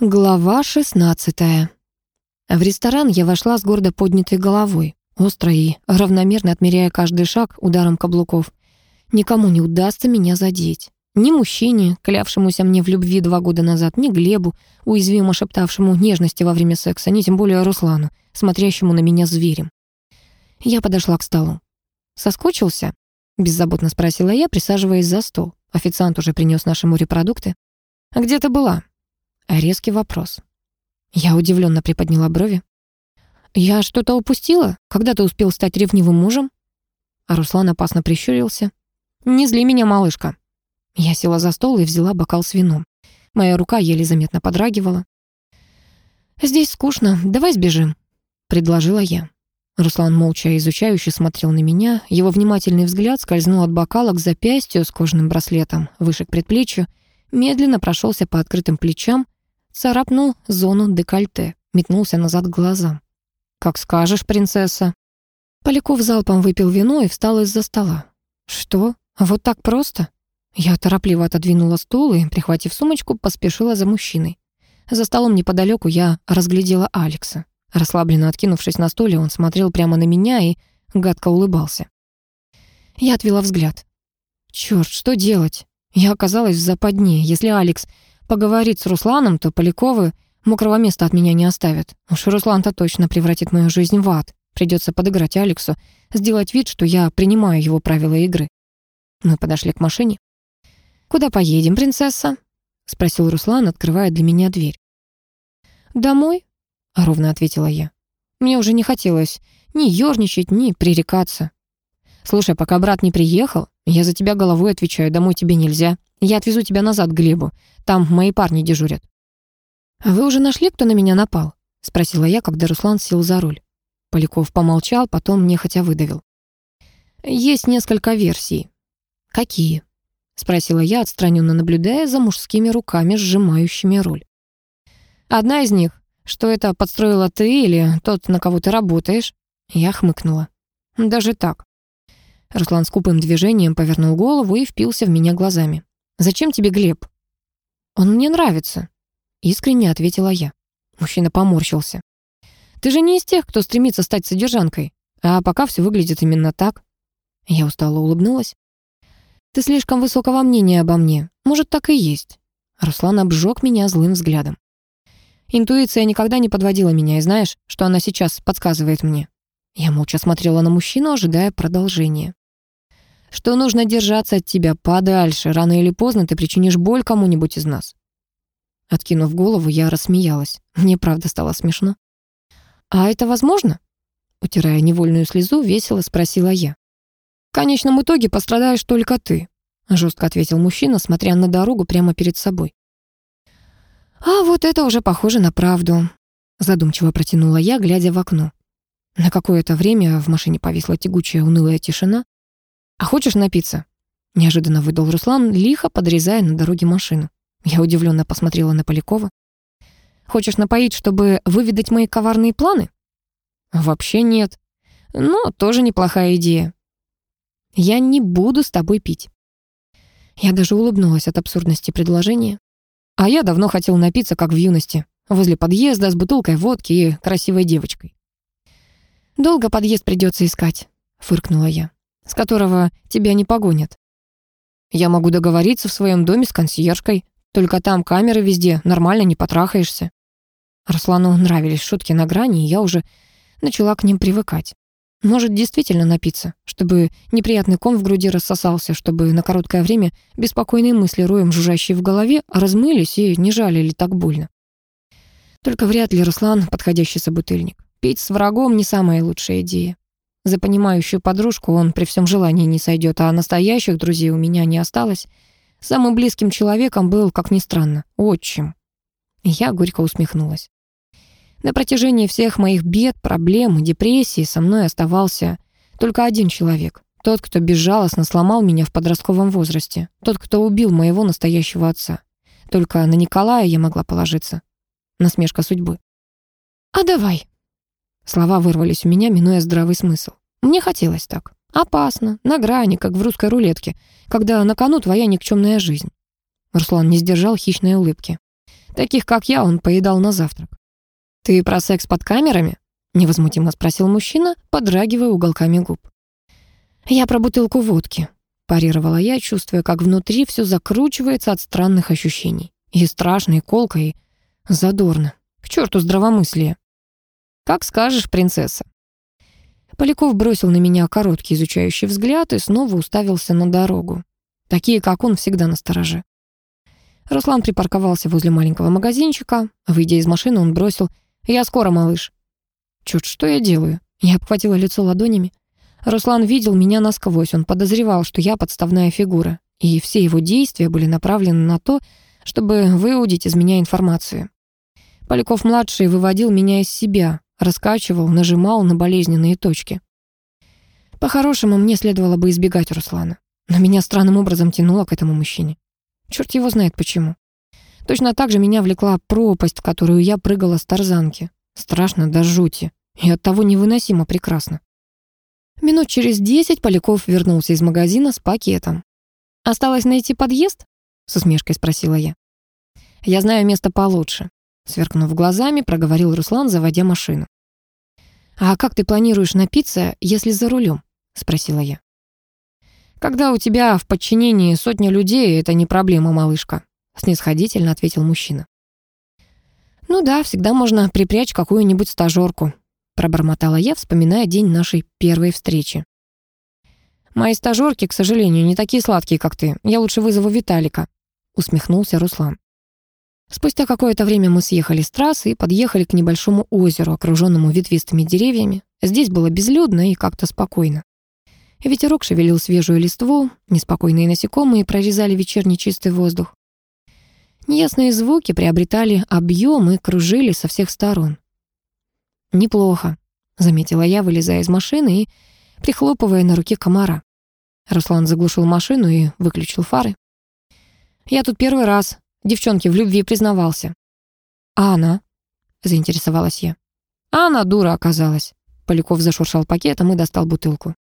Глава 16 В ресторан я вошла с гордо поднятой головой, остро и равномерно отмеряя каждый шаг ударом каблуков. Никому не удастся меня задеть. Ни мужчине, клявшемуся мне в любви два года назад, ни Глебу, уязвимо шептавшему нежности во время секса, ни тем более Руслану, смотрящему на меня зверем. Я подошла к столу. «Соскучился?» — беззаботно спросила я, присаживаясь за стол. Официант уже принес наши морепродукты. «А где ты была?» Резкий вопрос. Я удивленно приподняла брови. «Я что-то упустила? Когда ты успел стать ревнивым мужем?» А Руслан опасно прищурился. «Не зли меня, малышка». Я села за стол и взяла бокал с вином. Моя рука еле заметно подрагивала. «Здесь скучно, давай сбежим», — предложила я. Руслан молча изучающе смотрел на меня. Его внимательный взгляд скользнул от бокала к запястью с кожаным браслетом, выше к предплечью, медленно прошелся по открытым плечам, царапнул зону декольте, метнулся назад к глазам. «Как скажешь, принцесса». Поляков залпом выпил вино и встал из-за стола. «Что? Вот так просто?» Я торопливо отодвинула стул и, прихватив сумочку, поспешила за мужчиной. За столом неподалеку я разглядела Алекса. Расслабленно откинувшись на стуле, он смотрел прямо на меня и гадко улыбался. Я отвела взгляд. Черт, что делать? Я оказалась в западне. Если Алекс поговорит с Русланом, то Поляковы мокрого места от меня не оставят. Уж Руслан-то точно превратит мою жизнь в ад. Придется подыграть Алексу, сделать вид, что я принимаю его правила игры. Мы подошли к машине. «Куда поедем, принцесса?» — спросил Руслан, открывая для меня дверь. «Домой?» — ровно ответила я. Мне уже не хотелось ни ёрничать, ни пререкаться. «Слушай, пока брат не приехал, я за тебя головой отвечаю, домой тебе нельзя. Я отвезу тебя назад к Глебу. Там мои парни дежурят». «А вы уже нашли, кто на меня напал?» — спросила я, когда Руслан сел за руль. Поляков помолчал, потом нехотя выдавил. «Есть несколько версий». «Какие?» — спросила я, отстраненно наблюдая за мужскими руками, сжимающими руль. «Одна из них, что это подстроила ты или тот, на кого ты работаешь?» Я хмыкнула. «Даже так. Руслан скупым движением повернул голову и впился в меня глазами. «Зачем тебе Глеб?» «Он мне нравится», — искренне ответила я. Мужчина поморщился. «Ты же не из тех, кто стремится стать содержанкой, а пока все выглядит именно так». Я устало улыбнулась. «Ты слишком высокого мнения обо мне. Может, так и есть». Руслан обжег меня злым взглядом. «Интуиция никогда не подводила меня, и знаешь, что она сейчас подсказывает мне?» Я молча смотрела на мужчину, ожидая продолжения что нужно держаться от тебя подальше. Рано или поздно ты причинишь боль кому-нибудь из нас». Откинув голову, я рассмеялась. Мне правда стало смешно. «А это возможно?» Утирая невольную слезу, весело спросила я. «В конечном итоге пострадаешь только ты», жестко ответил мужчина, смотря на дорогу прямо перед собой. «А вот это уже похоже на правду», задумчиво протянула я, глядя в окно. На какое-то время в машине повисла тягучая унылая тишина. «А хочешь напиться?» Неожиданно выдал Руслан, лихо подрезая на дороге машину. Я удивленно посмотрела на Полякова. «Хочешь напоить, чтобы выведать мои коварные планы?» «Вообще нет. Но тоже неплохая идея. Я не буду с тобой пить». Я даже улыбнулась от абсурдности предложения. А я давно хотел напиться, как в юности, возле подъезда с бутылкой водки и красивой девочкой. «Долго подъезд придется искать», — фыркнула я с которого тебя не погонят. Я могу договориться в своем доме с консьержкой, только там камеры везде, нормально не потрахаешься. Руслану нравились шутки на грани, и я уже начала к ним привыкать. Может, действительно напиться, чтобы неприятный ком в груди рассосался, чтобы на короткое время беспокойные мысли роем жужжащие в голове размылись и не жалили так больно. Только вряд ли Руслан подходящий собутыльник. Пить с врагом не самая лучшая идея. За понимающую подружку он при всем желании не сойдет, а настоящих друзей у меня не осталось. Самым близким человеком был, как ни странно, отчим. Я горько усмехнулась. На протяжении всех моих бед, проблем и депрессий со мной оставался только один человек. Тот, кто безжалостно сломал меня в подростковом возрасте. Тот, кто убил моего настоящего отца. Только на Николая я могла положиться. Насмешка судьбы. «А давай», Слова вырвались у меня, минуя здравый смысл. Мне хотелось так. Опасно, на грани, как в русской рулетке, когда на кону твоя никчемная жизнь. Руслан не сдержал хищной улыбки. Таких, как я, он поедал на завтрак. «Ты про секс под камерами?» — невозмутимо спросил мужчина, подрагивая уголками губ. «Я про бутылку водки», — парировала я, чувствуя, как внутри все закручивается от странных ощущений. И страшно, и колко, и задорно. К черту здравомыслие. «Как скажешь, принцесса». Поляков бросил на меня короткий изучающий взгляд и снова уставился на дорогу. Такие, как он, всегда на стороже. Руслан припарковался возле маленького магазинчика. Выйдя из машины, он бросил «Я скоро, малыш». Чёрт, что я делаю? Я обхватила лицо ладонями. Руслан видел меня насквозь, он подозревал, что я подставная фигура, и все его действия были направлены на то, чтобы выудить из меня информацию. Поляков-младший выводил меня из себя, раскачивал, нажимал на болезненные точки. По-хорошему, мне следовало бы избегать Руслана, но меня странным образом тянуло к этому мужчине. Черт его знает почему. Точно так же меня влекла пропасть, в которую я прыгала с тарзанки. Страшно до жути. И оттого невыносимо прекрасно. Минут через десять Поляков вернулся из магазина с пакетом. «Осталось найти подъезд?» — с усмешкой спросила я. «Я знаю место получше», — сверкнув глазами, проговорил Руслан, заводя машину. «А как ты планируешь напиться, если за рулем?» — спросила я. «Когда у тебя в подчинении сотня людей, это не проблема, малышка», — снисходительно ответил мужчина. «Ну да, всегда можно припрячь какую-нибудь стажерку», — пробормотала я, вспоминая день нашей первой встречи. «Мои стажерки, к сожалению, не такие сладкие, как ты. Я лучше вызову Виталика», — усмехнулся Руслан. Спустя какое-то время мы съехали с трассы и подъехали к небольшому озеру, окруженному ветвистыми деревьями. Здесь было безлюдно и как-то спокойно. Ветерок шевелил свежую листву, неспокойные насекомые прорезали вечерний чистый воздух. Неясные звуки приобретали объем и кружили со всех сторон. «Неплохо», — заметила я, вылезая из машины и прихлопывая на руке комара. Руслан заглушил машину и выключил фары. «Я тут первый раз. Девчонке в любви признавался». «А она?» — заинтересовалась я. «А она дура оказалась». Поляков зашуршал пакетом и достал бутылку.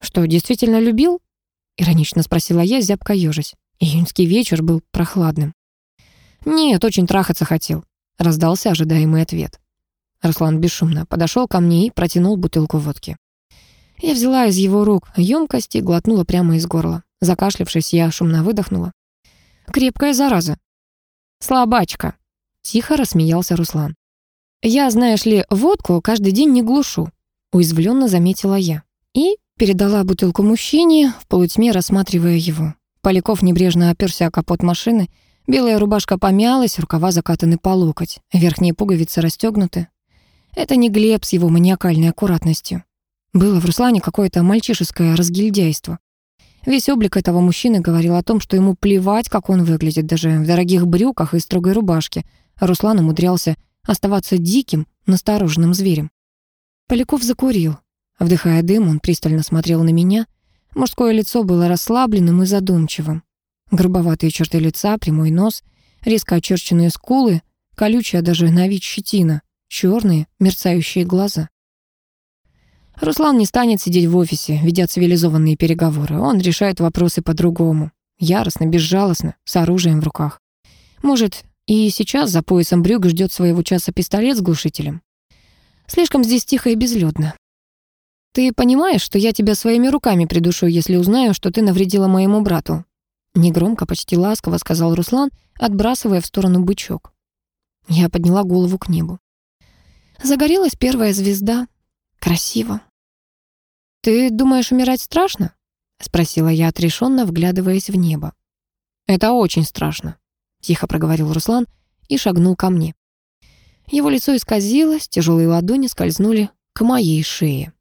«Что, действительно любил?» — иронично спросила я, зябко ёжись. Июньский вечер был прохладным. «Нет, очень трахаться хотел», — раздался ожидаемый ответ. Руслан бесшумно подошел ко мне и протянул бутылку водки. Я взяла из его рук емкость и глотнула прямо из горла. Закашлявшись, я шумно выдохнула. «Крепкая зараза». «Слабачка», — тихо рассмеялся Руслан. «Я, знаешь ли, водку каждый день не глушу», — уязвленно заметила я. И Передала бутылку мужчине, в полутьме рассматривая его. Поляков небрежно оперся о капот машины. Белая рубашка помялась, рукава закатаны по локоть, верхние пуговицы расстегнуты. Это не Глеб с его маниакальной аккуратностью. Было в Руслане какое-то мальчишеское разгильдяйство. Весь облик этого мужчины говорил о том, что ему плевать, как он выглядит, даже в дорогих брюках и строгой рубашке. Руслан умудрялся оставаться диким, настороженным зверем. Поляков закурил, Вдыхая дым, он пристально смотрел на меня. Мужское лицо было расслабленным и задумчивым. Грубоватые черты лица, прямой нос, резко очерченные скулы, колючая даже на вид щетина, черные, мерцающие глаза. Руслан не станет сидеть в офисе, ведя цивилизованные переговоры. Он решает вопросы по-другому. Яростно, безжалостно, с оружием в руках. Может, и сейчас за поясом брюк ждет своего часа пистолет с глушителем. Слишком здесь тихо и безлюдно. «Ты понимаешь, что я тебя своими руками придушу, если узнаю, что ты навредила моему брату?» Негромко, почти ласково сказал Руслан, отбрасывая в сторону бычок. Я подняла голову к небу. Загорелась первая звезда. Красиво. «Ты думаешь, умирать страшно?» Спросила я отрешенно, вглядываясь в небо. «Это очень страшно», — тихо проговорил Руслан и шагнул ко мне. Его лицо исказилось, тяжелые ладони скользнули к моей шее.